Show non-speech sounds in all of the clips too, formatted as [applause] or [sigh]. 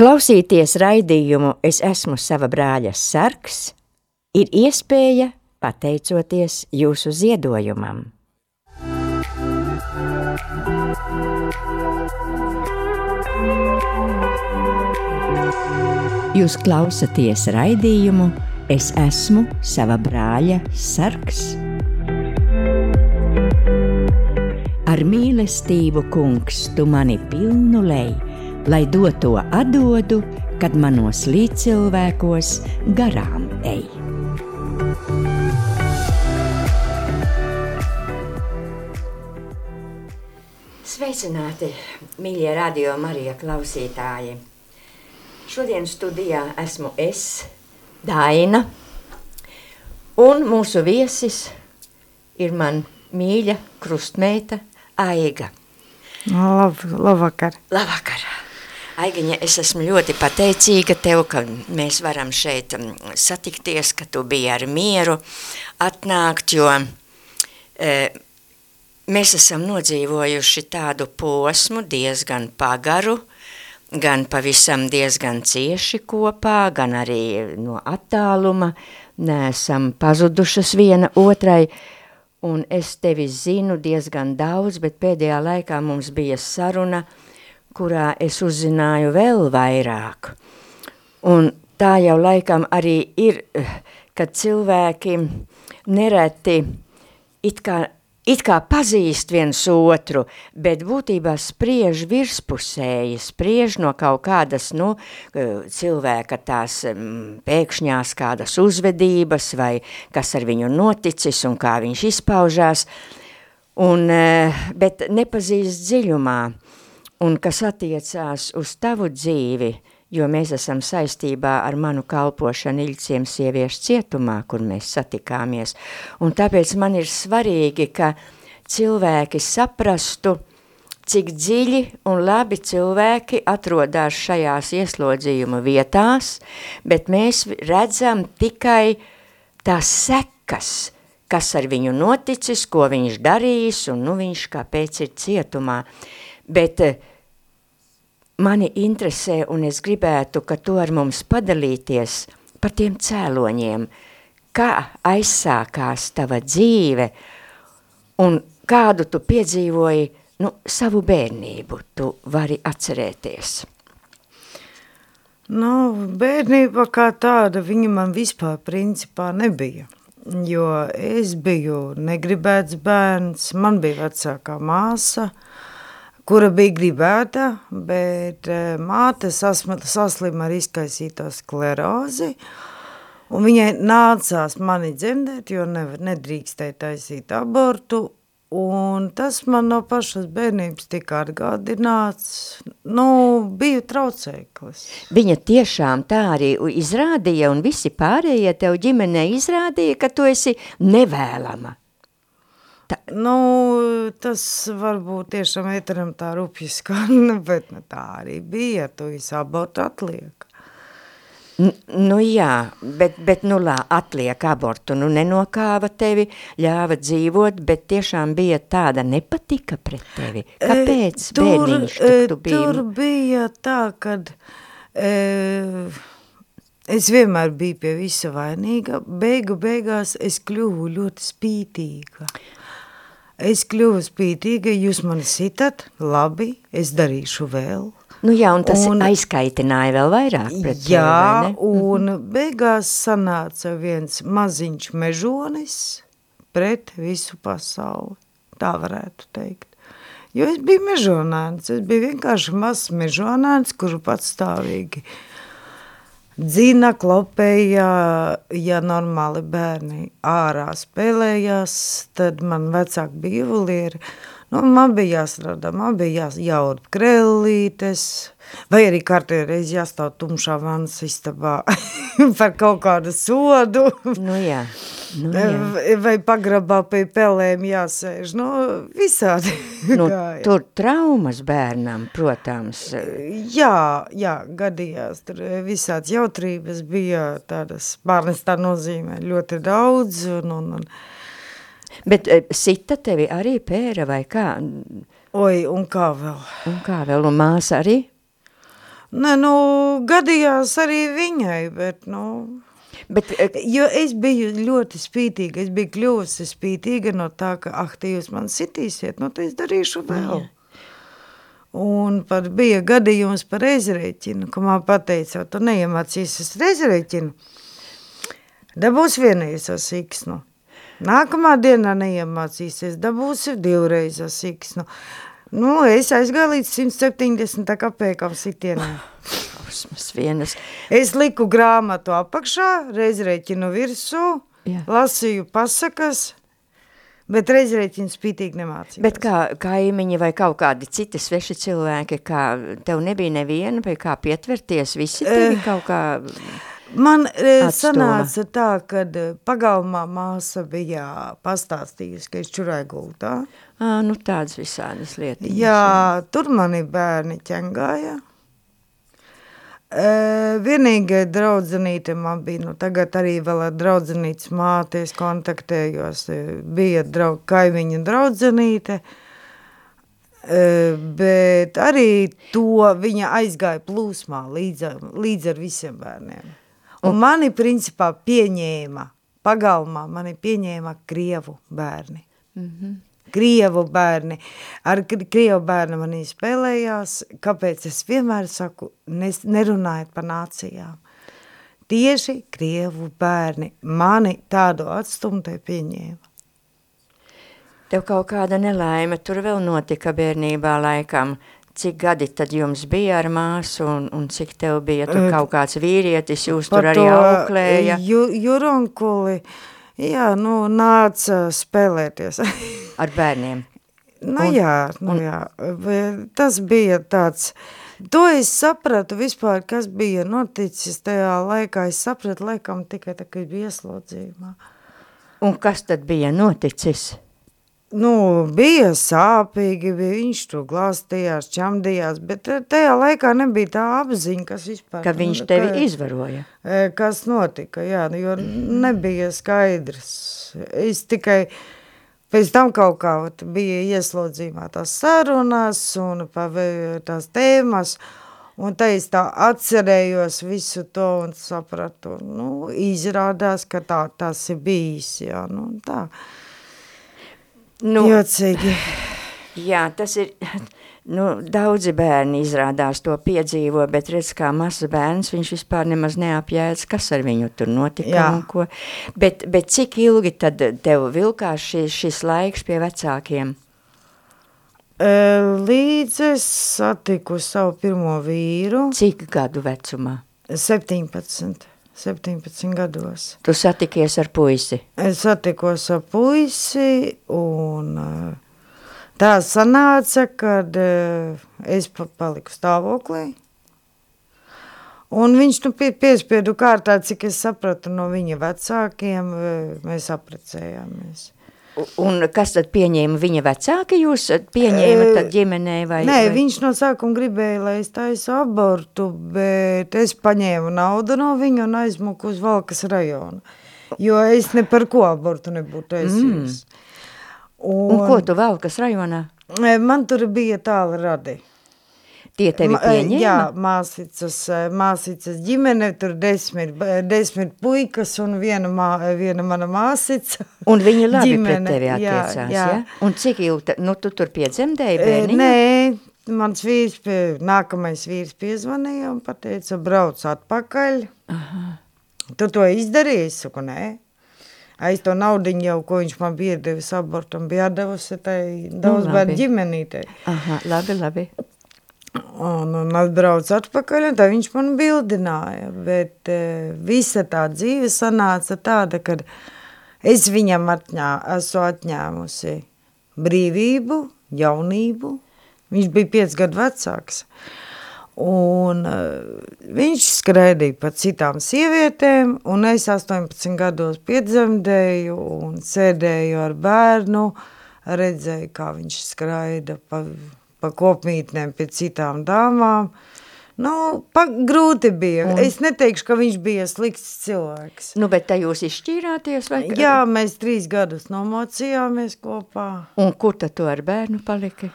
Klausīties raidījumu Es esmu sava brāļa sargs ir iespēja pateicoties jūsu ziedojumam. Jūs klausāties raidījumu Es esmu sava brāļa sargs. Ar mīlestību, kungs, tu mani pilnu lej, lai doto atdodu, kad manos līdzcilvēkos garām ej. Sveicināti, mīļie radio Marija klausītāji! Šodien studijā esmu es, Daina, un mūsu viesis ir man mīļa krustmeita Aiga. Lab, labvakar. Labvakar! Aigiņa, es esmu ļoti pateicīga tev, ka mēs varam šeit mm, satikties, ka tu biji ar mieru atnākt, jo e, mēs esam nodzīvojuši tādu posmu diezgan pagaru, gan pavisam diezgan cieši kopā, gan arī no attāluma, neesam pazudušas viena otrai, un es tevi zinu diezgan daudz, bet pēdējā laikā mums bija saruna, kurā es uzzināju vēl vairāk. Un tā jau laikam arī ir, kad cilvēki nereti it kā, it kā pazīst viens otru, bet būtībā spriež virspusēji, spriež no kaut kādas, nu, cilvēka tās pēkšņās kādas uzvedības vai kas ar viņu noticis un kā viņš izpaužās, un, bet nepazīst dziļumā un kas attiecās uz tavu dzīvi, jo mēs esam saistībā ar manu kalpošanu Iļciem sieviešu cietumā, kur mēs satikāmies. Un tāpēc man ir svarīgi, ka cilvēki saprastu, cik dziļi un labi cilvēki atrodās šajās ieslodzījuma vietās, bet mēs redzam tikai tās sekas, kas ar viņu noticis, ko viņš darījis, un nu viņš kāpēc ir cietumā. Bet uh, mani interesē un es gribētu, ka tu ar mums padalīties par tiem cēloņiem, kā aizsākās tava dzīve un kādu tu piedzīvoji nu, savu bērnību, tu vari atcerēties. Nu, bērnība kā tāda, viņa man vispār principā nebija, jo es biju negribēts bērns, man bija vecākā māsa, uh, kura bija gribēta, bet eh, māte saslima ar izkaisīto sklerozi, un viņai nācās mani dzemdēt, jo nevar, nedrīkstēja taisīt abortu, un tas man no pašas bērnības tika atgādināts, nu, biju traucēklis. Viņa tiešām tā arī izrādīja, un visi pārējie tev ģimenē izrādīja, ka tu esi nevēlama. Tā. Nu, tas varbūt tiešām ēteram tā rupji skan, [laughs] bet nu, tā arī bija, tu abortu atliek. N nu jā, bet, bet nu lā, atliek abortu, nu nenokāva tevi, ļāva dzīvot, bet tiešām bija tāda nepatika pret tevi. Kāpēc e, tur, bērniņš tu biji? Tur bija tā, kad... E, Es vienmēr biju pie visa vainīga, beigu beigās es kļuvu ļoti spītīga. Es kļuvu spītīga, jūs mani sitat, labi, es darīšu vēl. Nu jā, un tas un, aizkaitināja vēl vairāk pret Jā, tevi, un mhm. beigās sanāca viens maziņš mežonis pret visu pasauli, tā varētu teikt. Jo es biju mežonēns, es biju vienkārši mazs mežonēns, kuru patstāvīgi uh, dzina, klopēja, ja normāli bērni ārā spēlējās, tad man vecāki bija juvelīri, nu, man bija jāstrādā, man bija jā, jāaud krellītes, vai arī kārtē reiz jāstāv tumšā vannas istabā [laughs] par kaut kādu sodu. Nu jā. Nu, jā. Vai pagrabā pie pelēm jāsēž, nu, visādi. [laughs] Nu, tur traumas bērnam, protams. Jā, jā, gadījās, tur visāds jautrības bija tādas, bērnes tā nozīmē ļoti daudz, un, un, un. Bet e, sita tevi arī pēra vai kā? Oi, un kā vēl? Un kā vēl, un māsa arī? Nē, nu, gadījās arī viņai, bet, nu, Bet, eh, jo es biju ļoti spītīga, es biju kļuvusi spītīga no tā, ka, ah, te jūs man sitīsiet, nu, te es darīšu vēl. Un pat bija gadījums par reizrēķinu, ka man pateica, tu neiemācīsies reizrēķinu, dabūs vienreiz ar siksnu. Nākamā dienā neiemācīsies, dabūsi divreiz ar siksnu. Nu, es aizgāju līdz 170 kapēkam sitienā. Ausmas vienas. Es liku grāmatu apakšā, reizrēķinu virsū, Jā. lasīju pasakas, bet reizrēķinu spītīgi nemācījos. Bet kā kaimiņi vai kaut kādi citi sveši cilvēki, kā tev nebija neviena, vai kā pietverties, visi tevi Eh, kaut kā... Man e, sanāca tā, kad e, pagalmā māsa bija pastāstījusi, ka es čurāju gultā. Ā, nu tādas visādas lietas. Jā, tur mani bērni ķengāja. E, vienīgai draudzenīte man bija, nu tagad arī vēl ar draudzenītes māti es kontaktējos, e, bija draug, kaimiņa draudzenīte, e, bet arī to viņa aizgāja plūsmā līdz līdz ar visiem bērniem. Un mani principā pieņēma, pagalmā mani pieņēma Krievu bērni. Krievu bērni. Ar kri- Krievu bērnu manī spēlējās. Kāpēc es vienmēr saku, nes, nerunājiet par nācijām. Tieši Krievu bērni mani tādu atstumtai pieņēma. Tev kaut kāda nelaime tur vēl notika bērnībā laikam. Cik gadi tad jums bija ar māsu un, un cik tev bija tur kaut kāds vīrietis, jūs Par tur arī auklēja? Ju, jurunkuli, jā, nu, nāca spēlēties. [laughs] Ar bērniem. Nu Un- jā, nu jā, bet tas bija tāds, to es sapratu vispār, kas bija noticis tajā laikā, es sapratu laikam tikai tā, ka bija ieslodzījumā. Un kas tad bija noticis? Nu, bija sāpīgi, bija, viņš tur glāstījās, čamdījās, bet tajā laikā nebija tā apziņa, kas vispār... Ka viņš tevi izvaroja? E, Kas notika, jā, nu, jo nebija skaidrs. Es tikai pēc tam kaut kā bija ieslodzījumā tās sarunas un tās tēmas, un tā es tā atcerējos visu to un sapratu, nu, izrādās, ka tā tas ir bijis, jā, nu, tā. Nu, Jocīgi. jā, tas ir, [laughs] nu, daudzi bērni izrādās to piedzīvo, bet redz, kā mazs bērns, viņš vispār nemaz neapjēdz, kas ar viņu tur notika Jā. un ko. Bet, bet cik ilgi tad tev vilkās šis, šis laiks pie vecākiem? Līdz es satiku savu pirmo vīru, Cik gadu vecumā? 17, 17 gados. Tu satikies ar puisi? Es satikos ar puisi, un eh, tā sanāca, kad eh, es pa- paliku stāvoklī. Un viņš nu pie, piespiedu kārtā, cik es sapratu no viņa vecākiem, eh, mēs aprecējāmies. Un kas tad pieņēma viņa vecāki? Jūs pieņēma E, tad ģimenē vai? Nē, vai? viņš no sākuma gribēja, lai es taisu abortu, bet es paņēmu naudu no viņa un aizmuku uz Valkas rajonu. Jo es ne par ko abortu nebūtu taisījis. Un ko tu vēl, kas rajonā? Man tur bija tāla radi. Tie tevi e, pieņēma? Jā, māsicas, e, māsicas ģimene, tur desmit, b- desmit puikas un viena, mā, viena mana māsica. Un viņi labi Ģimene, pret tevi attiecās, jā? jā. Un cik ilgi, nu tu tur piedzemdēji E, bērniņu? Nē, mans vīrs, pie, nākamais vīrs piezvanīja un pateica, brauc atpakaļ. Aha. Tu to izdarīji? Es saku, nē. Aiz to naudiņu jau, ko viņš man bija devis abortam, bija atdevusi tai daudz Nu, bērnu ģimenītei. Aha, labi, labi. Un, un atbrauc atpakaļ, un tā viņš man bildināja. Bet e, visa tā dzīve sanāca tāda, ka es viņam atņā, esmu atņēmusi brīvību, jaunību. Viņš bija piec gadu vecāks. Un uh, viņš skraidīja pa citām sievietēm, un es 18 gados piedzemdēju un sēdēju ar bērnu, redzēju, kā viņš skraida pa, pa kopmītnēm pie citām dāmām. Nu, pa, grūti bija. Un... Es neteikšu, ka viņš bija slikts cilvēks. Nu, bet te jūs izšķīrāties vai? Jā, mēs trīs gadus nomocījāmies kopā. Un kur tad tu ar bērnu paliki?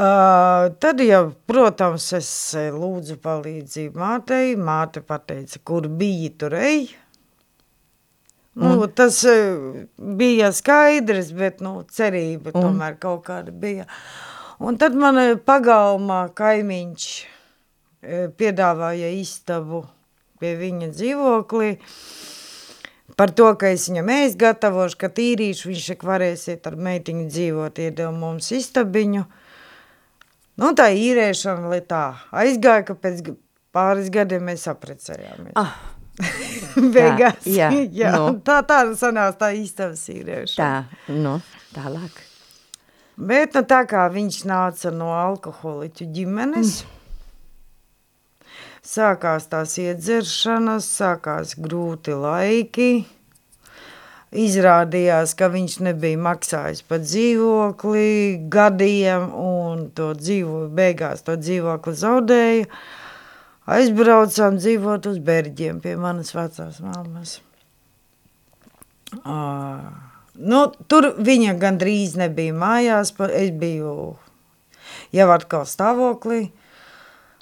Uh, tad jau, protams, es eh, lūdzu palīdzību mātei. Māte pateica, kur bija tur ej. Nu, Un? tas uh, bija skaidrs, bet nu, cerība Un? tomēr kaut kāda bija. Un tad man eh, pagalmā kaimiņš eh, piedāvāja istabu pie viņa dzīvoklī par to, ka es viņam ēst gatavošu, ka tīrīšu, viņš šeit varēsiet ar meitiņu dzīvot, iedeva mums istabiņu. Nu, tā īrēšana, lai tā aizgāja, ka pēc pāris gadiem mēs aprecējāmies. Ah, [laughs] Beigās. jā, [laughs] jā. nu. Tā, tā sanās tā istabas īrēšana. tā, nu, tālāk. Bet nu, tā kā viņš nāca no alkoholiķu ģimenes, sākās tās iedzeršanas, sākās grūti laiki. Izrādījās, ka viņš nebija maksājis par dzīvokli gadiem, un to dzīvo, beigās to dzīvokli zaudēja. Aizbraucām dzīvot uz Berģiem pie manas vecās mammas. Uh, nu, tur viņa gandrīz nebija mājās, es biju jau atkal stāvoklī.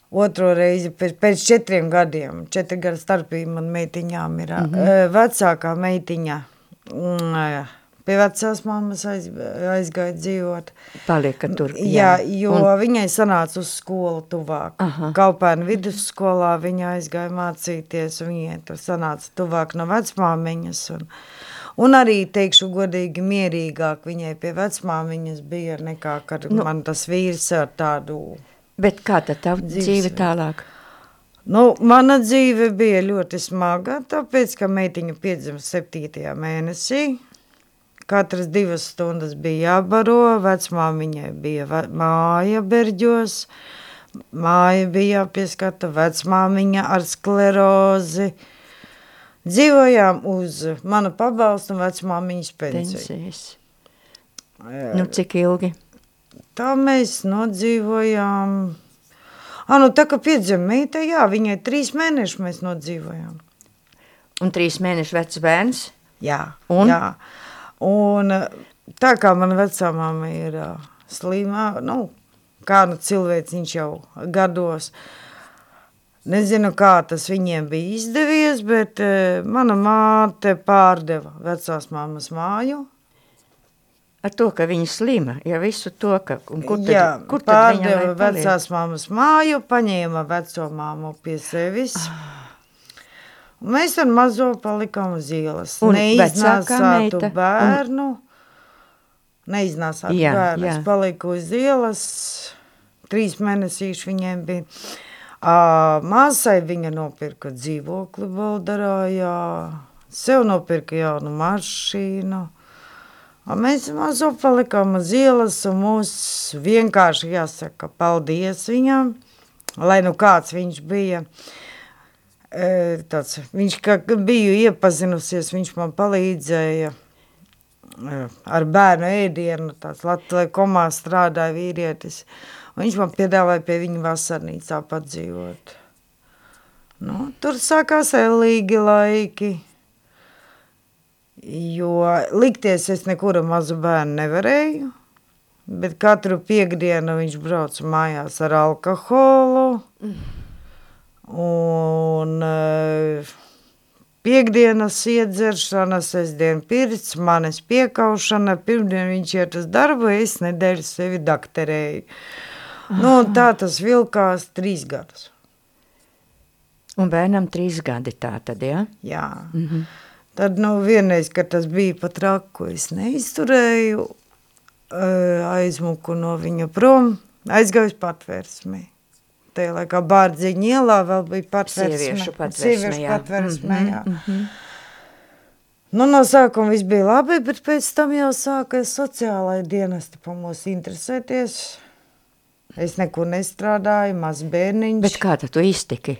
Otro reizi pēc, pēc četriem gadiem, četri gadu starpība man meitiņām ir. Mm -hmm. Vecākā meitiņa mm, pie vecās mammas aiz, aizgāja dzīvot. Palieka tur. Jā, jo Un, un... viņai sanāca uz skolu tuvāk. Aha. Kaupēna vidusskolā viņa aizgāja mācīties, un viņai tur sanāca tuvāk no vecmāmiņas. Un, un arī, teikšu godīgi, mierīgāk viņai pie vecmāmiņas bija nekā, kad Nu. man tas vīrs ar tādu... bet kā tad Dzīves dzīve veids. tālāk? Nu, mana dzīve bija ļoti smaga, tāpēc, ka meitiņa piedzima 7. mēnesī. Katras divas stundas bija jābaro, vecmāmiņai bija māja berģos, māja bija jāpieskata, vecmāmiņa ar sklerozi. Dzīvojām uz manu pabalstu un vecmāmiņas pensiju. Pensijas. Jā. Nu, cik ilgi? Tā mēs nodzīvojām. Ah, nu, tā kā piedzima meita, jā, viņai trīs mēnešus mēs nodzīvojām. Un trīs mēnešu vecs bērns? Jā, Un? jā. Un tā kā man vecā mamma ir uh, slimā, nu, kā nu cilvēks viņš jau gados, nezinu, kā tas viņiem bija izdevies, bet uh, mana māte pārdeva vecās mammas māju. Ar to, ka viņa slima, ja visu to, ka... Un kur tad, Jā, kur tad pārdeva vecās mammas māju, paņēma veco māmu pie sevis. Un mēs ar mazo palikām uz ielas. Un Neiznāsātu bērnu. Neiznāsātu Jā, bērnu. jā. Es paliku uz ielas. Trīs mēnesīši viņiem bija. Māsai viņa nopirka dzīvokli Baldarājā. Sev nopirka jaunu mašīnu. Mēs mazo palikām uz ielas, un mums vienkārši jāsaka paldies viņam, lai nu kāds viņš bija. E, Tāds, viņš, ka biju iepazinusies, viņš man palīdzēja e, ar bērnu ēdienu, tāds Latvijā komā strādāja vīrietis. Un viņš man piedāvāja pie viņa vasarnīcā padzīvot. Nu, tur sākās ellīgi laiki. Jo likties es nekura mazu bērnu nevarēju, bet katru piekdienu viņš brauca mājās ar alkoholu. Un uh, piekdienas iedzeršana, sestdien pirts, manis piekaušana, pirmdien viņš iet uz darbu, es nedēļu sevi dakterēju. Nu, tā tas vilkās trīs gadus. Un bērnam trīs gadi tā tad, jā? Jā. Mm -hmm. Tad, nu, vienreiz, kad tas bija pat traku, es neizturēju, eh, aizmuku no viņa prom, aizgāju uz patvērsmī. Tajā laikā Bārdziņa ielā vēl bija patvērsme. Sieviešu patvērsme, Sieviešu jā. patvērsme, Mhm, jā. Nu, no sākuma viss bija labi, bet pēc tam jau sāka sociālai dienesti pa mūs interesēties. Es nekur nestrādāju, maz bērniņš. Bet kā tad tu iztiki?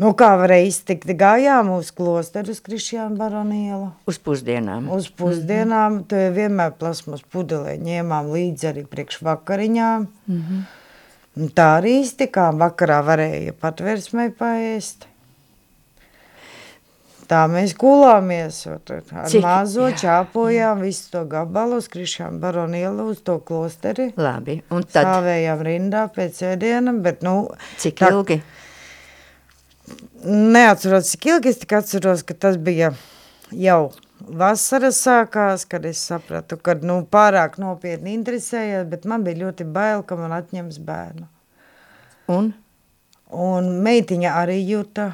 Nu, kā varēja iztikt, gājām uz klosteru uz Krišjānu baronielu. Uz pusdienām. Uz pusdienām, mm -hmm. to vienmēr plasmas pudelē ņēmām līdzi arī priekš vakariņām. Mm -hmm. Tā arī iztikām, vakarā varēja patversmai paēst. Tā mēs gulāmies, ar Cik? mazo Jā, čāpojām visu to gabalu, skrišām baronielu uz to klosteri. Labi, un tad Stāvējām rindā pēc ēdiena, bet, nu, cik tā- ilgi? neatceros, cik ilgi es tik atceros, ka tas bija jau vasara sākās, kad es sapratu, ka, nu, pārāk nopietni interesējās, bet man bija ļoti bail, ka man atņems bērnu. Un? Un meitiņa arī jūta,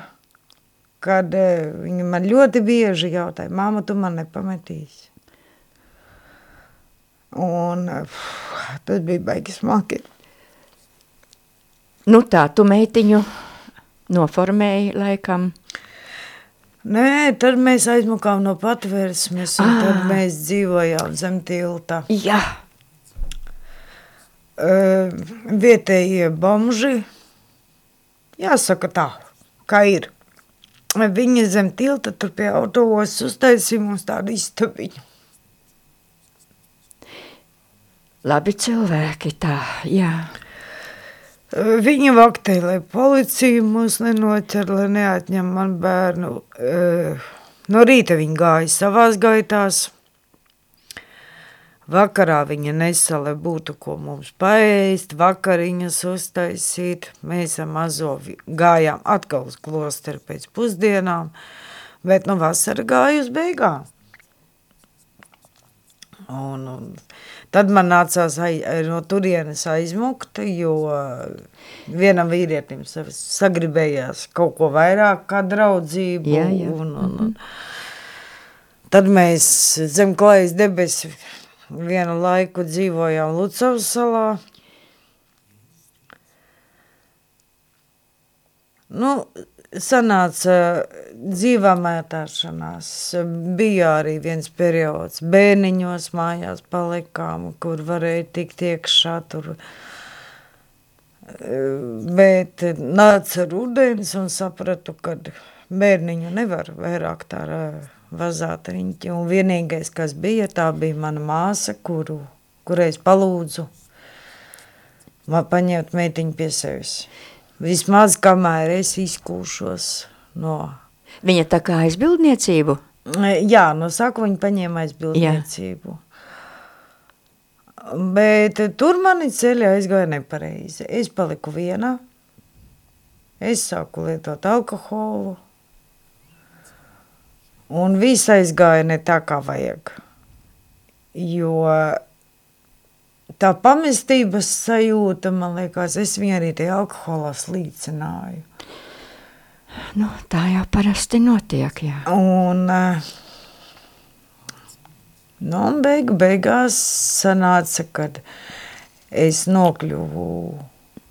kad eh, viņa man ļoti bieži jautāja, māma, tu man nepametīsi. Un eh, tas bija baigi smagi. Nu tā, tu meitiņu noformēji laikam. Nē, tad mēs aizmukām no patvērsmes, un Ah. tad mēs dzīvojām zem tilta. Jā, Uh, vietējie bomži, jāsaka tā, kā ir. Viņi zem tilta tur pie autovos uztaisīja mums tādu istabiņu. labi cilvēki tā, jā. Viņi vaktēja, lai policija mūs nenoķer, lai neatņem man bērnu. Uh, No rīta viņi gāja savās gaitās. Vakarā viņa nesa, lai būtu ko mums paēst, vakariņas uztaisīt. Mēs ar mazo gājām atkal uz klosteri pēc pusdienām, bet no vasara gāja uz beigām. Un, un tad man nācās ai, no turienes aizmukt, jo vienam vīrietim sa- sagribējās kaut ko vairāk kā draudzību. Jā, jā. Un, un, un. Tad mēs zem klājas debesi vienu laiku dzīvojām Lucavas salā. Nu, sanāca dzīvā mētāšanās. Bija arī viens periods bērniņos mājās palikām, kur varēja tikt iekšā tur. Bet nāca rudens un sapratu, ka bērniņu nevar vairāk tā ra- vazāt riņķi. Un vienīgais, kas bija, tā bija mana māsa, kuru, kurai es palūdzu man paņemt meitiņu pie sevis. Vismaz kamēr es izkūšos no... Viņa tā kā aizbildniecību? Jā, no sākuma viņa paņēma aizbildniecību. Bet tur mani ceļi aizgāja nepareizi. Es paliku vienā. Es sāku lietot alkoholu. Un viss aizgāja ne tā, kā vajag. Jo tā pamestības sajūta, man liekas, es viņu arī tajā alkoholā slīcināju. Nu, tā jau parasti notiek, jā. Un, nu, un beigu, beigās sanāca, kad es nokļuvu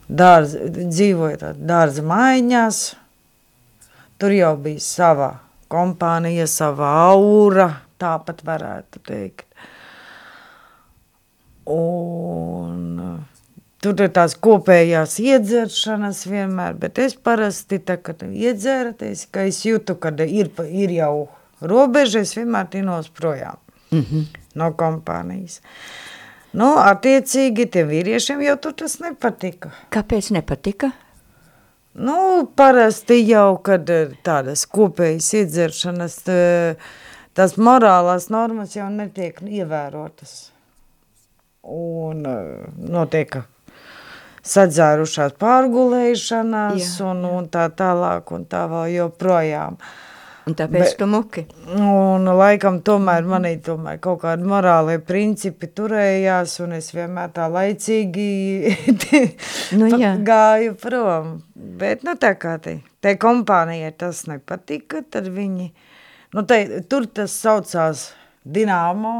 dārza, dzīvoju tādā dārza maiņās. Tur jau bija sava kompānija, sava aura, tāpat varētu teikt. Un tur ir tās kopējās iedzeršanas vienmēr, bet es parasti, tā, kad iedzēraties, ka es jūtu, kad ir, ir jau robeža, es vienmēr tinos projām Mm -hmm. no kompānijas. Nu, attiecīgi, tiem vīriešiem jau tur tas nepatika. Kāpēc nepatika? Nu, parasti jau, kad ir tādas kopējas iedzeršanas, tā- tās morālās normas jau netiek ievērotas. Un eh, notiek sadzērušās pārgulēšanās un, un tā tālāk un tā vēl joprojām. Un tāpēc Bet- tu muki. Un laikam tomēr manī tomēr kaut kādi morālie principi turējās, un es vienmēr tā laicīgi [laughs] Nu jā. gāju prom. Bet, nu tā kā te, te kompānijai tas nepatika, tad viņi, nu te, tur tas saucās Dinamo,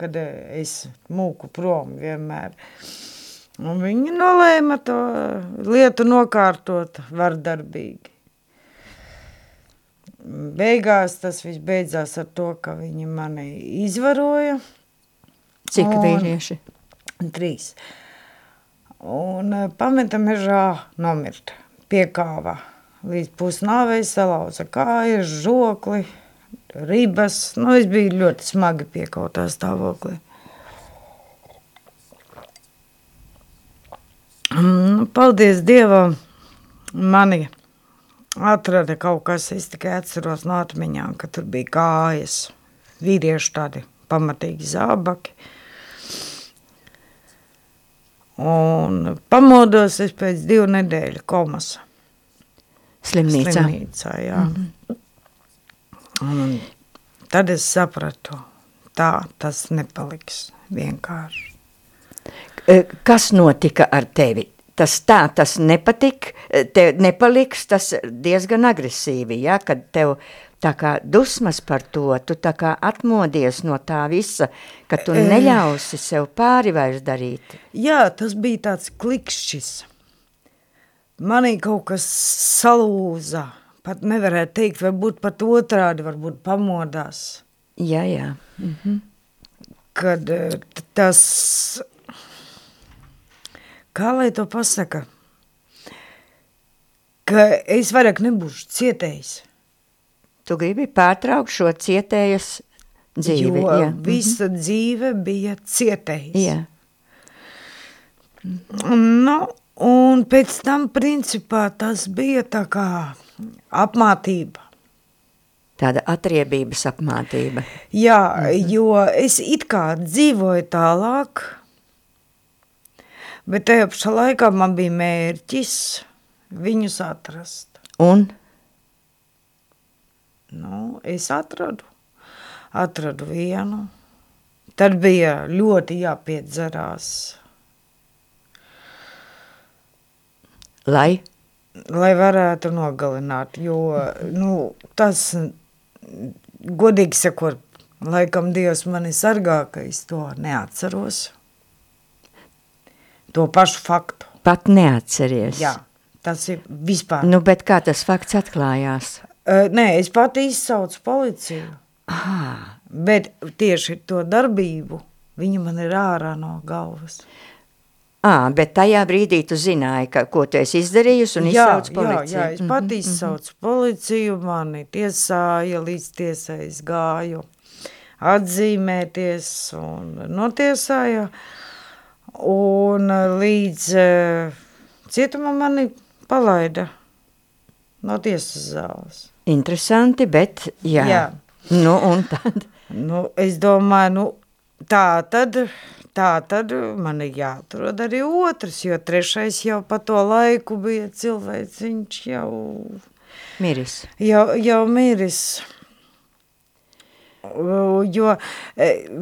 kad eh, es mūku prom vienmēr. Un viņi nolēma to lietu nokārtot vardarbīgi. Beigās tas viss beidzās ar to, ka viņi mani izvaroja. Cik Un- vīrieši? Trīs. Un eh, pameta mežā nomirt pie kāva. Līdz pusnāvei salauza kājas, žokli, ribas. Nu, es biju ļoti smagi piekautā stāvoklī. Mm, Paldies Dievam, mani atrada kaut kas, es tikai atceros no atmiņām, ka tur bija kājas, vīrieši tādi pamatīgi zābaki. Un pamodos es pēc divu nedēļu komasa. Slimnīcā. Slimnīcā, jā. Mm -hmm. Un tad es sapratu, tā tas nepaliks vienkārši. Kas notika ar tevi? Tas tā, tas nepatik, e, tev nepaliks, tas diezgan agresīvi, ja, kad tev tā kā dusmas par to, tu tā kā atmodies no tā visa, ka tu neļausi sev pāri vairs darīt. Jā, tas bija tāds klikšķis. Manī kaut kas salūza, pat nevarētu teikt, varbūt pat otrādi, varbūt pamodās. Jā, jā. Mhm. Kad eh, tas, kā lai to pasaka, ka es vairāk nebūšu cietējis. Tu gribi pārtraukt šo cietējas dzīvi, jo jā. visa dzīve bija cietējis. Jā. Nu, un pēc tam, principā, tas bija tā kā apmātība. Tāda atriebības apmātība. Jā, -hmm. jo es it kā dzīvoju tālāk, bet tajā pašā laikā man bija mērķis viņus atrast. Un Nu, es atradu, atradu vienu. Tad bija ļoti jāpiedzerās, lai lai varētu nogalināt, jo nu, tas, godīgi sakot, laikam Dievs mani sargā, ka es to neatceros. To pašu faktu. pat neatceries. Jā, tas ir vispār. Nu, bet kā tas fakts atklājās? Uh, nē, es pati izsaucu policiju, Ah, bet tieši to darbību viņa man ir ārā no galvas. ah, bet tajā brīdī tu zināji, ka, ko tu esi izdarījusi un izsauc jā, policiju. jā, es pati izsaucu policiju, mani tiesāja, līdz tiesai es gāju atzīmēties un notiesāja. Un līdz uh, cietumam mani palaida no tiesas zāles. Interesanti, bet jā. Jā. Nu, un tad? Nu, es domāju, nu, tā tad, tā tad man ir jāatrod arī otrs, jo trešais jau pa to laiku bija cilvēks, viņš jau, Miris. jau, jau miris. Jo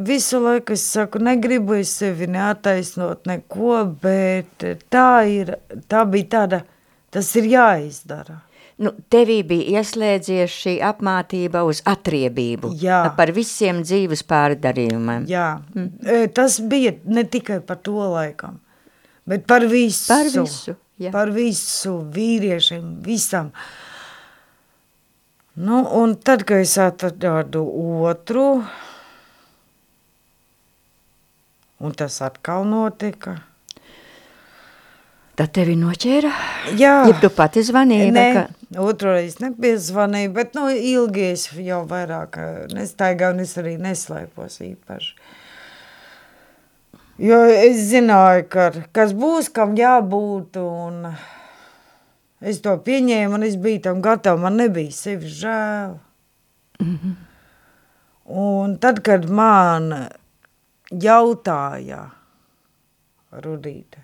visu laiku es saku, negribu es sevi neataisnot neko, bet tā ir, tā bija tāda, tas ir jāizdara. Nu, tevī bija ieslēdzies šī apmātība uz atriebību Jā. par visiem dzīves pārdarījumiem. Jā, mm. tas bija ne tikai par to laikam, bet par visu. Par visu, jā. Par visu vīriešiem, visam. Nu, un tad, kad es atradu otru, un tas atkal notika. Tad tevi noķēra? Jā, Ja tu pati zvanīji? Nē, kā? otru reizi nepiezvanīju, bet nu, ilgi es jau vairāk nestaigāju, un es arī neslēpos īpaši. Jo es zināju, ka kas būs, kam jābūt, un es to pieņēmu, un es biju tam gatava, man nebija sevi žēl. Un tad, kad man jautāja Rudīte,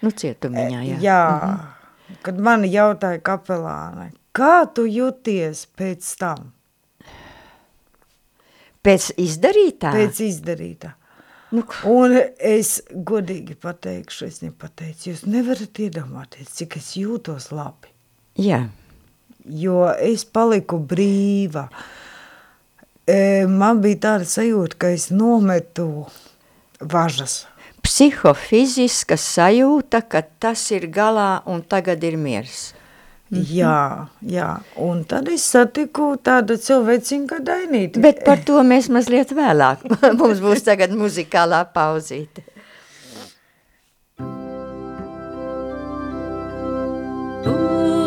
Nu, cietumiņā, jā. Jā, kad man jautāja kapelāne, kā tu jūties pēc tam, Pēc izdarītā? pēc izdarītā? Nu, Un es godīgi pateikšu, es nepateicu, jūs nevarat iedomāties, cik es jūtos labi, jā. jo es paliku brīva. E, Man bija tāda sajūta, ka es nometu važas. Psihofiziska sajūta, ka tas ir galā un tagad ir miers. Jā, jā, un tad es satiku tādu cilvēciņu kā Dainīti. Bet par to mēs mazliet vēlāk. [laughs] Mums būs tagad muzikālā pauzīte. Kungs,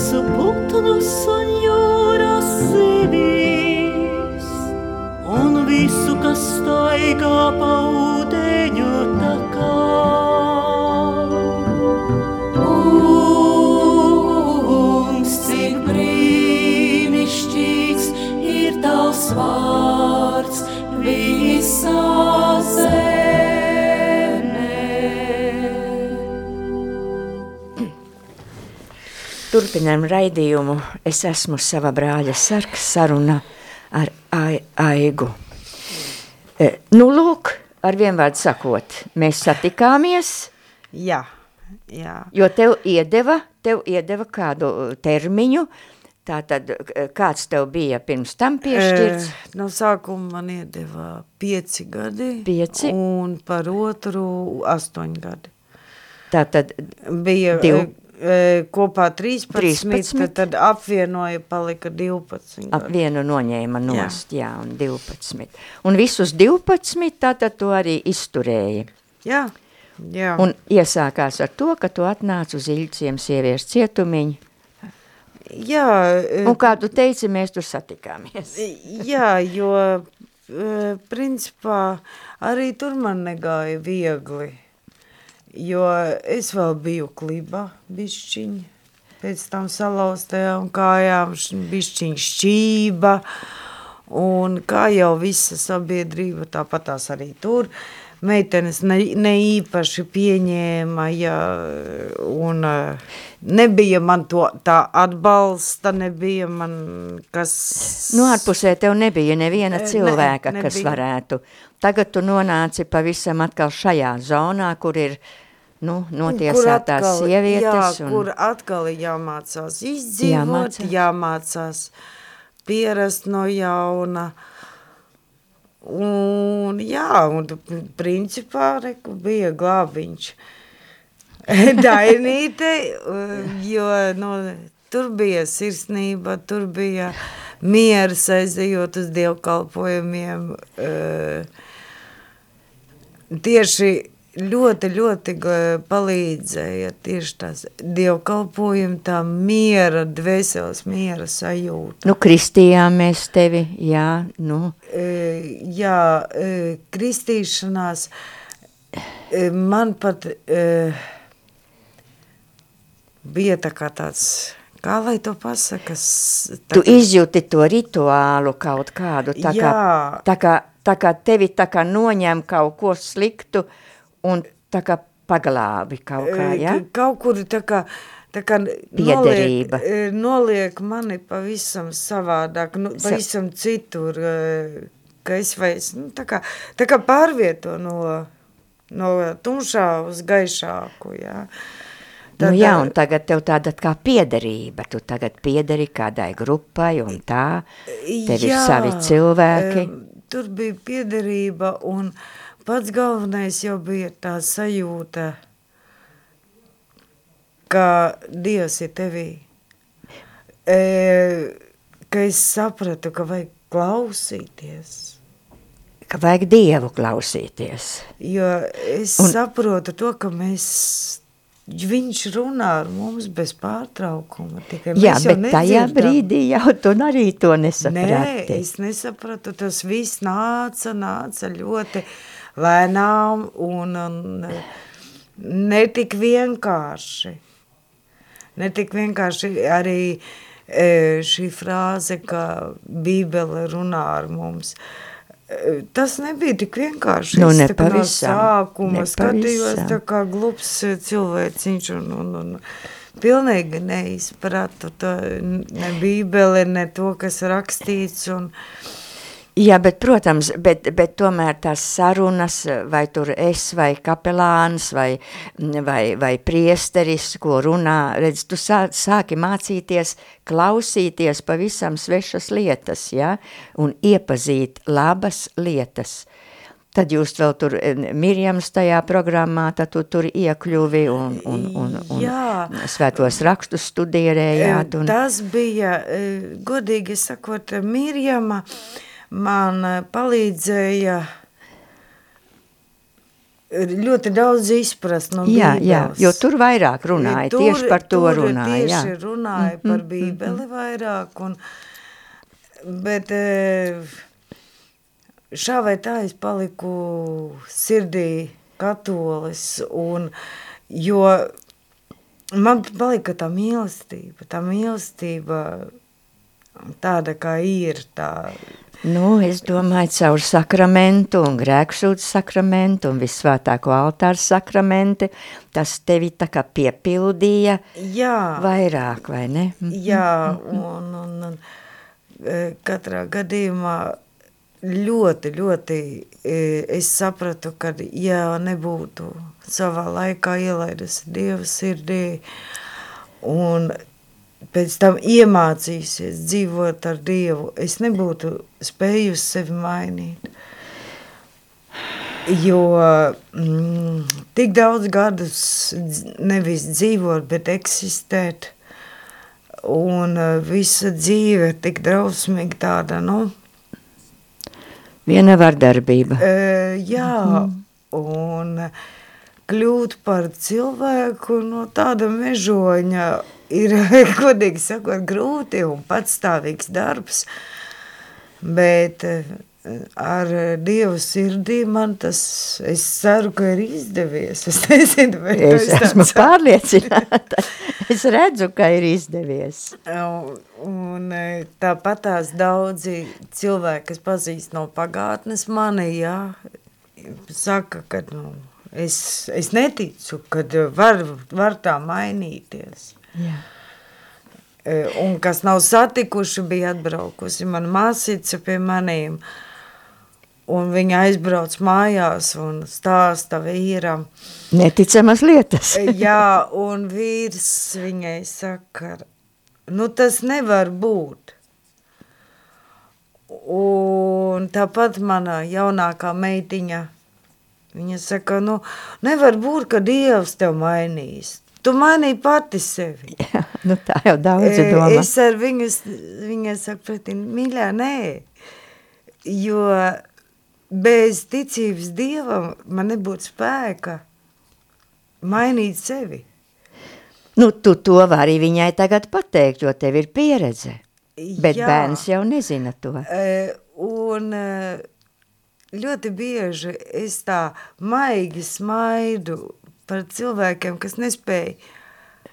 sepulta no sonho. Turpinām raidījumu. Es esmu sava brāļa sarks saruna ar Ai- Aigu. E, nu, lūk, ar vienvārdu sakot, mēs satikāmies, Jā, jā. jo tev iedeva, tev iedeva kādu termiņu, tātad uh, kāds tev bija pirms tam piešķirts? E, no sākuma man iedeva pieci gadi. Pieci. Un par otru astoņi gadi. Tātad Bija Div- e, e, kopā 13, 13. tad, tad apvienoja palika 12 ap vienu noņēma nost, jā. jā, un 12. Un visus 12 tātad tu arī izturēji. Jā, jā. Un iesākās ar to, ka tu atnāc uz Iļciem sieviešu cietumiņu. jā, Un kā tu teici, mēs tur satikāmies. jā, jo principā arī tur man negāja viegli. Jo es vēl biju klibā bišķiņi. Pēc tam salauztajām kājām š- bišķiņ šķība. Un kā jau visa sabiedrība, tāpat tās arī tur. Meitenes ne, ne īpaši pieņēma, ja, un eh, nebija man to tā atbalsta, nebija man kas... Nu, ārpusē tev nebija neviena E, ne, cilvēka, kas nebija. varētu. Tagad tu nonāci pavisam atkal šajā zonā, kur ir nu, notiesātās atkal- sievietes. Jā, un... kur atkal jāmācās izdzīvot, Jāmācās. jāmācās, pierast no jauna. Un jā, un principā reku bija glābiņš. [laughs] Dainīte, jo nu, tur bija sirsnība, tur bija miers aizejot uz dievkalpojumiem. eh, Tieši ļoti, ļoti palīdzēja tieši tās dievkalpojumi, tā miera, dvēseles miera sajūta. Nu, kristījām mēs tevi, jā, nu, E, jā, e, kristīšanās e, man pat e, bija tā kā tāds, kā lai to pasaka, s- tā tu kā- izjūti to rituālu kaut kādu, tā kā, Jā. tā kā, tā kā tevi tā kā noņem kaut ko sliktu un tā kā paglābi kaut kā, jā? ka- Kaut kur tā kā, tā kā Piederība. Noliek, noliek mani pavisam savādāk, nu, Sa- pavisam citur, ka es vairs, nu, tā kā, tā kā pārvieto no, no tumšā uz gaišāku, jā. Nu Tad, jā, ā, un tagad tev tāda kā piederība, tu tagad piederi kādai grupai un tā, tev ir Jā, savi cilvēki. em, Tur bija piederība un pats galvenais jau bija tā sajūta, ka Dievs ir tevī. E, ka es sapratu, ka vajag klausīties. Ka vajag Dievu klausīties. Jo es Un- saprotu to, ka mēs, viņš runā ar mums bez pārtraukuma. Tikai Jā, bet tajā nedzirdam. brīdī jau tu arī to Nē, nesaprati. es nesapratu, tas viss nāca, nāca ļoti lēnām un, un netik vienkārši. Netik vienkārši arī e, šī frāze, ka Bībele runā ar mums. E, Tas nebija tik vienkārši. Nu, Es tā no sākuma ne skatījos tā kā glups e, cilvēciņš un, un, un pilnīgi neizpratu to, ne bībeli, ne to, kas rakstīts. Un, Jā, bet, protams, bet, bet tomēr tās sarunas, vai tur es, vai kapelāns, vai, vai, vai priesteris, ko runā, redz, tu sā, sāki mācīties, klausīties pavisam svešas lietas, ja, un iepazīt labas lietas. Tad jūs vēl tur, eh, Mirjams tajā programmā, tad tu tur iekļuvi un, un, un, un Jā. svētos rakstus studierējāt. Un, Tas bija, e, godīgi sakot, Mirjama man e, palīdzēja ļoti daudz izprast no jā, jā, Bībeles. jo tur vairāk runāja, Tur- tieši par to tur runāja. jā. Tieši runāja par Bībeli vairāk, un, bet e, šā vai tā es paliku sirdī katolis, un, jo man palika tā mīlestība, tā mīlestība tāda, kā ir, tā, Nu, es domāju, caur sakramentu un grēksūdzu sakramentu un visvētāko altāru sakramenti, tas tevi tā kā piepildīja jā, vairāk, vai ne? Mhm. Jā, un, un, un e, katrā gadījumā ļoti, ļoti e, es sapratu, ka ja nebūtu savā laikā ielaidusi Dieva sirdī un pēc tam iemācīsies dzīvot ar Dievu, es nebūtu spējusi sevi mainīt. Jo mm, tik daudz gadus nevis dzīvot, bet eksistēt, un eh, visa dzīve tik drausmīgi tāda, nu, Viena vardarbība. e, jā, un kļūt par cilvēku no tāda mežoņa ir, [laughs] godīgi sakot, grūti un patstāvīgs darbs, bet e, ar Dievu sirdī man tas, es ceru, ka ir izdevies. [laughs] Es nezinu, vai Es esmu tāds- [laughs] pārliecināta. Es redzu, ka ir izdevies. Un, un e, tāpat tās daudzi cilvēki, kas pazīst no pagātnes mani, jā, saka, ka nu, es, es neticu, ka var, var tā mainīties. Jā. E, Un kas nav satikuši, bija atbraukusi mana māsīca pie maniem, un viņa aizbrauc mājās un stāsta vīram, Neticamas lietas. Jā, un vīrs viņai saka, nu tas nevar būt. Un tāpat mana jaunākā meitiņa, viņa saka, nu nevar būt, ka Dievs tev mainīs. Tu mainīji pati sevi. [laughs] Jā, nu tā jau daudzi E, domā. Es ar viņu, viņai saku pretī, mīļā, nē, jo bez ticības Dievam man nebūtu spēka mainīt sevi. Nu, tu to vari viņai tagad pateikt, jo tev ir pieredze. Bet Jā. bērns jau nezina to. E, Un ļoti bieži es tā maigi smaidu par cilvēkiem, kas nespēja,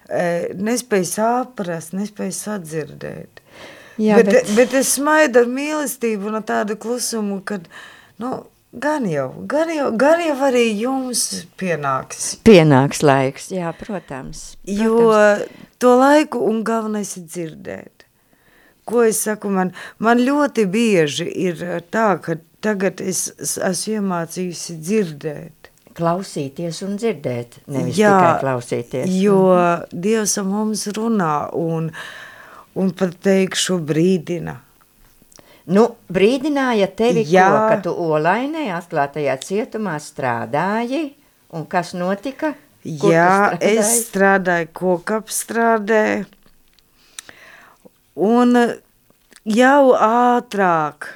e, nespēja saprast, nespēja sadzirdēt. Jā, bet, bet- bet... es smaidu ar mīlestību un ar tādu klusumu, kad, nu, gan jau, gan jau, gan jau arī jums pienāks. Pienāks laiks, jā, protams. Jo to laiku un galvenais ir dzirdēt. Ko es saku, man, man ļoti bieži ir tā, ka tagad es esmu iemācījusi dzirdēt. Klausīties un dzirdēt, nevis Jā, tikai klausīties. Jo Dievs ar mums runā un, un pat teikšu brīdina. Nu, brīdināja tevi, Jā. ko, ka tu olainē atklātajā cietumā strādāji, un kas notika? Kur Jā, es strādāju kokapstrādē, un jau ātrāk.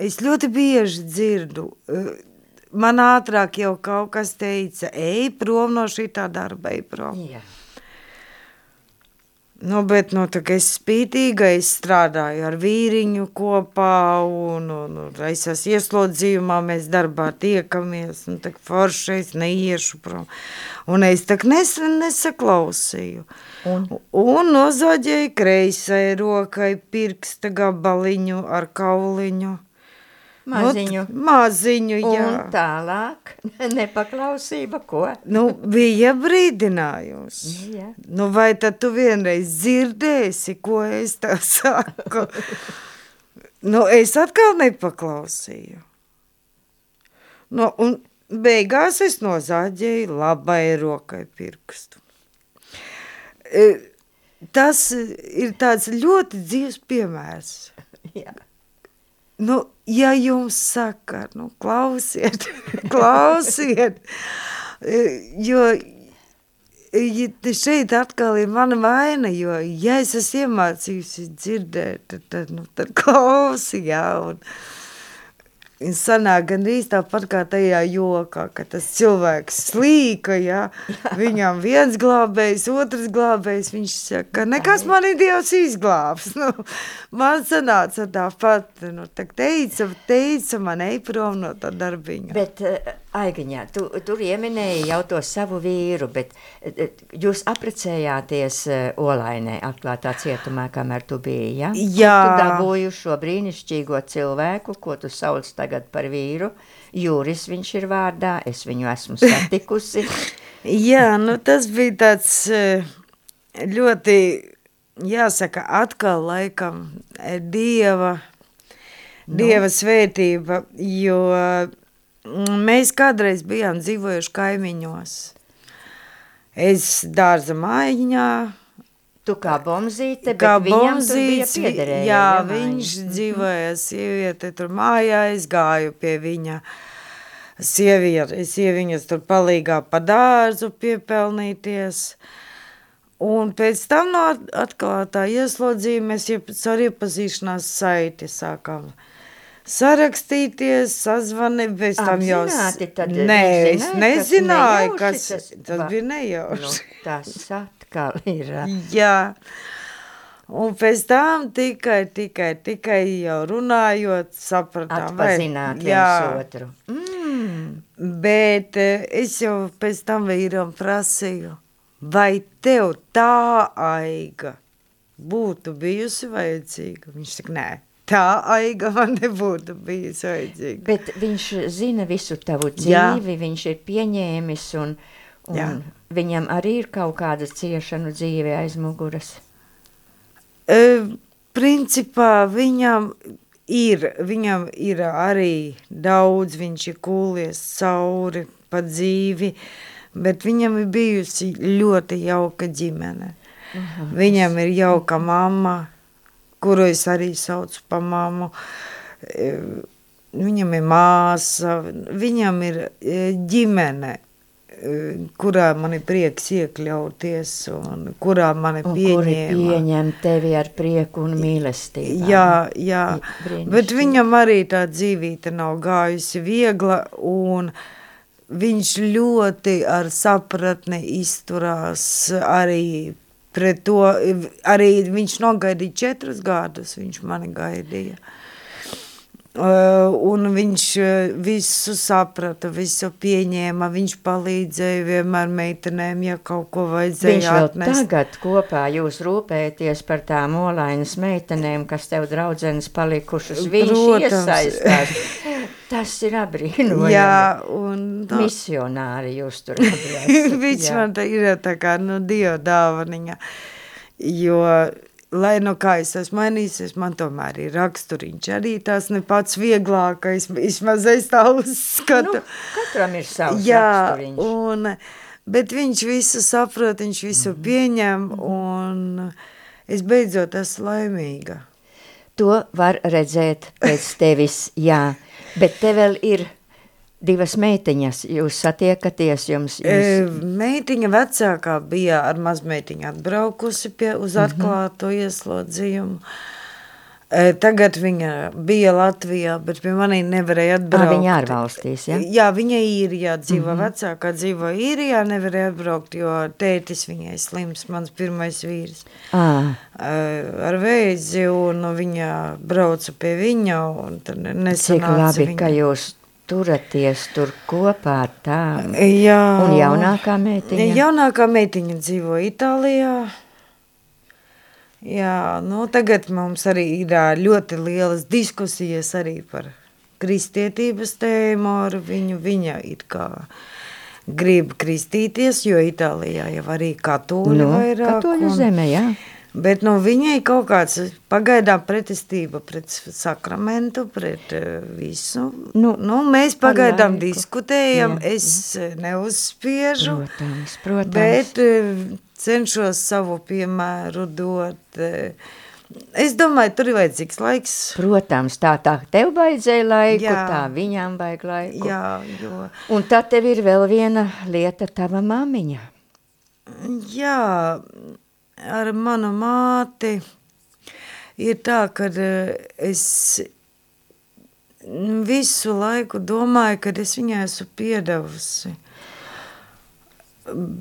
Es ļoti bieži dzirdu, eh, man ātrāk jau kaut kas teica, ej prom no šitā darba, ej prom. Jā. Nu, bet, nu, tā es spītīga, es strādāju ar vīriņu kopā, un, un, un es esmu ieslodzījumā, mēs darbā tiekamies, un tā kā forši es neiešu prom. Un es tā nes, nesaklausīju. Un? Un nozaģēju kreisai rokai pirksta gabaliņu ar kauliņu. Maziņu. Nu, maziņu, jā. Un tālāk [laughs] nepaklausība, ko? Nu, bija brīdinājums. Jā. Nu, vai tad tu vienreiz dzirdēsi, ko es tā [laughs] saku? nu, es atkal nepaklausīju. Nu, un beigās es nozāģēju labai rokai pirkstu. E, Tas ir tāds ļoti dzīves piemērs. [laughs] Jā. Nu, ja jums saka, nu, klausiet, [laughs] klausiet, jo šeit atkal ir mana vaina, jo, ja es esmu iemācījusi dzirdēt, tad, tad, nu, tad klausi, jā, un, un sanāk gandrīz tāpat kā tajā jokā, ka tas cilvēks slīka, jā, viņam viens glābējs, otrs glābējs, viņš saka, nekas mani Dievs izglābs, [laughs] nu, man sanāca tāpat, nu, tā teica, teica man ej prom no tā darbiņa. Bet, eh, Aigaņā, tu tur ieminēji jau to savu vīru, bet eh, jūs aprecējāties eh, Olainē atklātā cietumā, kamēr tu biji, ja? Jā. Tu dabūju šo brīnišķīgo cilvēku, ko tu sauc tagad par vīru. Jūris viņš ir vārdā, es viņu esmu [laughs] satikusi. Jā, nu tas bija tāds eh, ļoti, jāsaka, atkal laikam eh, dieva, dieva svētība, jo mēs kādreiz bijām dzīvojuši kaimiņos. Es dārza mājiņā, Tu kā bomzīte, bet kā bomzīts, piederēja. jā, ja, viņš mājiņa? dzīvoja sieviete tur mājā, es gāju pie viņa sieviete, sieviņas tur palīgā pa dārzu piepelnīties. Un pēc tam no atklātā ieslodzījuma mēs caur iepazīšanās saiti sākām sarakstīties, sazvani, bez tam jau... tad Nē, es zināja, kas nezināju, nejauši kas, tas tas bija Nu, nejauši. tas atkal ir. Jā. Un pēc tam tikai, tikai, tikai jau runājot, sapratām. Atpazināt viens otru. Mm. Bet es jau pēc tam vīram prasīju, vai tev tā aiga būtu bijusi vajadzīga? Viņš saka, nē, tā aiga man nebūtu bijusi vajadzīga. Bet viņš zina visu tavu Jā. dzīvi, viņš ir pieņēmis un, Jā. un viņam arī ir kaut kāda ciešanu dzīve aiz muguras. E, principā viņam ir, viņam ir arī daudz, viņš ir kūlies cauri pa dzīvi, bet viņam ir bijusi ļoti jauka ģimene. Viņam ir jauka mamma, kuru es arī saucu pa mammu. E, Viņam ir māsa, viņam ir e, ģimene, e, kurā man ir prieks iekļauties un kurā mani Un kuri pieņēma. pieņem tevi ar prieku un mīlestību. Jā, jā. Brīnišķīgi. bet viņam arī tā dzīvīte nav gājusi viegla, un viņš ļoti ar sapratni izturās arī pret to, arī viņš nogaidīja četrus gadus, viņš mani gaidīja. Uh, un viņš uh, visu saprata, visu pieņēma, viņš palīdzēja vienmēr meitenēm, ja kaut ko vajadzēja Viņš vēl atnest. tagad kopā jūs rūpēties par tām olainas meitenēm, kas tev draudzenes palikušas. Viņš Protams. iesaistās. Tas ir abrīnojami. Jā, un no, Misionāri jūs tur esat, [laughs] Viņš jā. man tā ir tā kā nu, dieva dāvaniņa, jo, lai nu kā es esmu mainījusies, man tomēr ir raksturiņš arī tās ne pats vieglākais, vismaz es tā uzskatu. Nu, katram ir savs Jā, raksturiņš. un, bet viņš visu saprot, viņš visu Mhm. pieņem, un es beidzot esmu laimīga. To var redzēt pēc tevis, jā. Bet te vēl ir divas meitiņas. Jūs satiekaties, jums, E, jums Meitiņa vecākā bija ar mazmeitiņu atbraukusi pie, uz Mhm. atklāto ieslodzījumu. E, Tagad viņa bija Latvijā, bet pie manī nevarēja Ā, atbraukt. viņa ārvalstīs, ja? Jā, viņa īrijā dzīvo, mm -hmm. vecākā dzīvo īrijā, nevarēja atbraukt, jo tētis viņai slims, mans pirmais vīrs. Ā, Eh, Ar vēzi, un viņa brauca pie viņa, un tad cik nesanāca labi, viņa. ka jūs turaties tur kopā ar tām. Jā. Un jaunākā meitiņa? Jaunākā meitiņa dzīvo Itālijā. Jā, nu tagad mums arī ir ļoti lielas diskusijas arī par kristietības tēmu ar viņu. Viņa it kā grib kristīties, jo Itālijā jau arī katoļi Nu, vairāk. katoļu un- zeme, jā. Bet nu, viņai kaut kāds pagaidām pretestība pret sakramentu, pret uh, visu. Nu, nu, mēs pagaidām laiku. diskutējam, Jā, es jā. neuzspiežu, Protams, protams. bet uh, cenšos savu piemēru dot. Uh, es domāju, tur ir vajadzīgs laiks. Protams, tā tā tev vajadzēja laiku, Jā. tā viņām vajag laiku. Jā, jo, Un tad tev ir vēl viena lieta, tava mamiņa. jā, ar manu māti ir tā, ka eh, es visu laiku domāju, ka es viņai esmu piedevusi.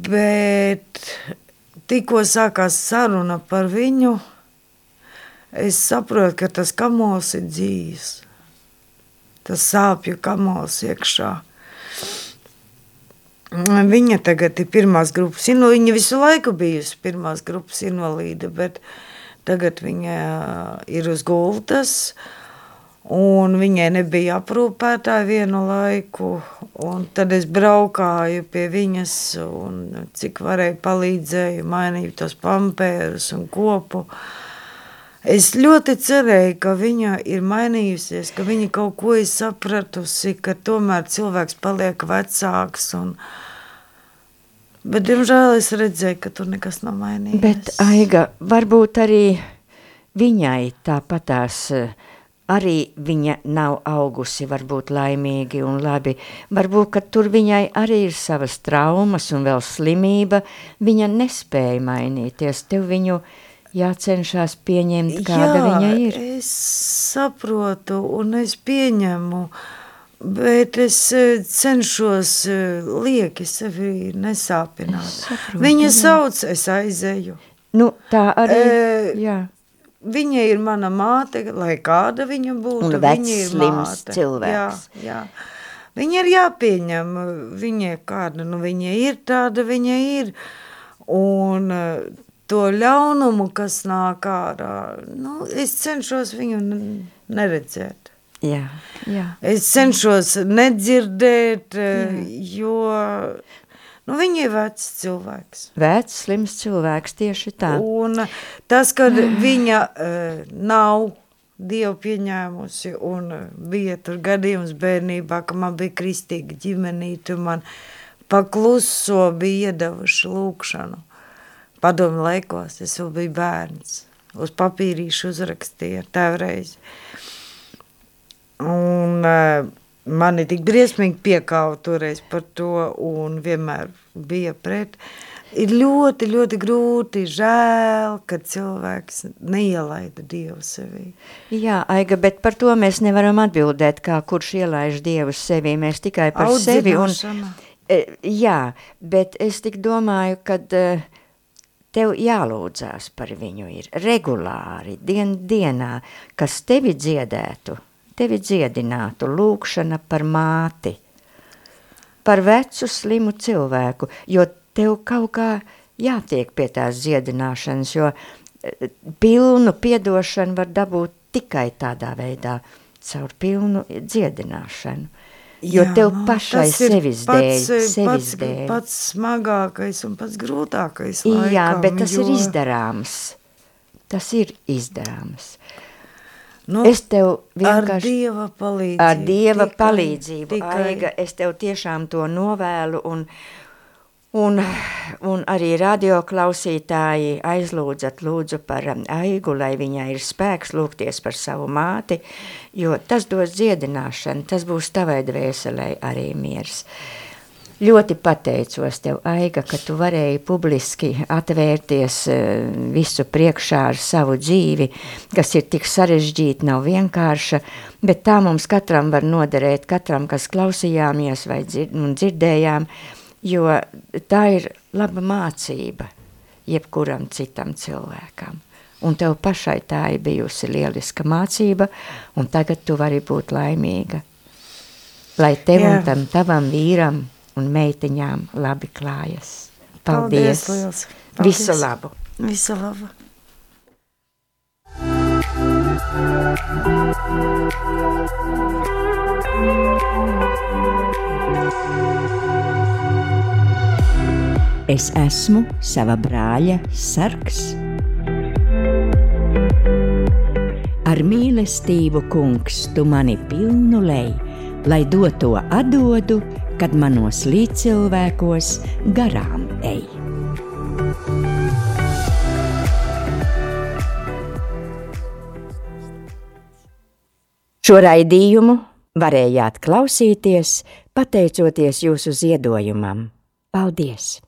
Bet tikko sākās saruna par viņu, es saprotu, ka tas kamos ir dzīves. Tas sāpju kamos iekšā. Viņa tagad ir pirmās grupas, invalīde. Viņa visu laiku bijusi pirmās grupas invalīde, bet tagad viņa ir uz gultas. Un viņai nebija aprūpētāja vienu laiku, tad es braukāju pie viņas, un cik varēju palīdzēju, mainīju tos pampērus un kopu. Es ļoti cerēju, ka viņa ir mainījusies, ka viņa kaut ko ir sapratusi, ka tomēr cilvēks paliek vecāks. Un... Bet, diemžēl, es redzēju, ka tur nekas nav mainījies. Bet, Aiga, varbūt arī viņai tāpatās eh, arī viņa nav augusi varbūt laimīgi un labi. Varbūt, ka tur viņai arī ir savas traumas un vēl slimība. Viņa nespēja mainīties. Tev viņu jācenšas pieņemt, kāda Jā, viņa ir. Es saprotu, un es pieņemu, bet es eh, cenšos eh, lieki sevi nesāpināt. Es saprotu, Viņa jā. sauc, es aizēju. Nu, tā arī, Eh, jā. Viņa ir mana māte, lai kāda viņa būtu. Un vecs, viņa ir slims māte. cilvēks. Jā, jā. Viņa ir jāpieņem, viņa ir kāda, nu viņa ir tāda, viņa ir. Un to ļaunumu, kas nāk ārā, nu, es cenšos viņu neredzēt. Jā, jā. Es cenšos nedzirdēt, eh, jo nu, viņa ir vecs cilvēks. Vecs, slims cilvēks tieši tā. Un tas, ka viņa uh, nav Dievu pieņēmusi un eh, bija tur gadījums bērnībā, ka man bija kristīga ģimenīte man pakluso bija iedavuši lūkšanu. Padomu laikos es vēl biju bērns. Uz papīrīšu uzrakstīja tēvreiz. Un uh, mani tik briesmīgi piekāva toreiz par to un vienmēr bija pret. Ir ļoti, ļoti grūti, žēl, ka cilvēks neielaida Dievu sevī. Jā, Aiga, bet par to mēs nevaram atbildēt, kā kurš ielaiž Dievu sevī. Mēs tikai par sevi. Un, Audzināšana. E, jā, bet es tik domāju, ka tev jālūdzās par viņu ir regulāri, dien dienā, kas tevi dziedētu, tevi dziedinātu, lūkšana par māti, par vecu slimu cilvēku, jo tev kaut kā jātiek pie tās dziedināšanas, jo e, pilnu piedošanu var dabūt tikai tādā veidā, caur pilnu dziedināšanu. Jo Jā, tev nu, pašai ir sevis pats, dēļ, sevis pats, dēļ. Pats smagākais un pats grūtākais Jā, laikam, bet tas jo, ir izdarāms. Tas ir izdarāms. Nu, es tev ar vienkārši Dieva palīdzību. ar Dieva tikai- palīdzību, tikai- Aiga, es tev tiešām to novēlu un, un, un arī radioklausītāji aizlūdzat lūdzu par um, Aigu, lai viņai ir spēks lūgties par savu māti, jo tas dos dziedināšanu, tas būs tavai dvēselē arī miers. Ļoti pateicos tev, Aiga, ka tu varēji publiski atvērties eh, visu priekšā ar savu dzīvi, kas ir tik sarežģīta, nav vienkārša, bet tā mums katram var noderēt, katram, kas klausījāmies vai dzird, dzirdējām, jo tā ir laba mācība jebkuram citam cilvēkam. Un tev pašai tā ir bijusi lieliska mācība, un tagad tu vari būt laimīga. Lai tev Jā. un tam tavam vīram un meitiņām labi klājas. Paldies! Paldies. Paldies. Visu labu! Visu labu! Es esmu sava brāļa sargs. Ar mīlestību, kungs, tu mani pilnu lej, lai doto atdodu kad manos līdzcilvēkos garām ej. Šo raidījumu varējāt klausīties pateicoties jūsu ziedojumam. Paldies!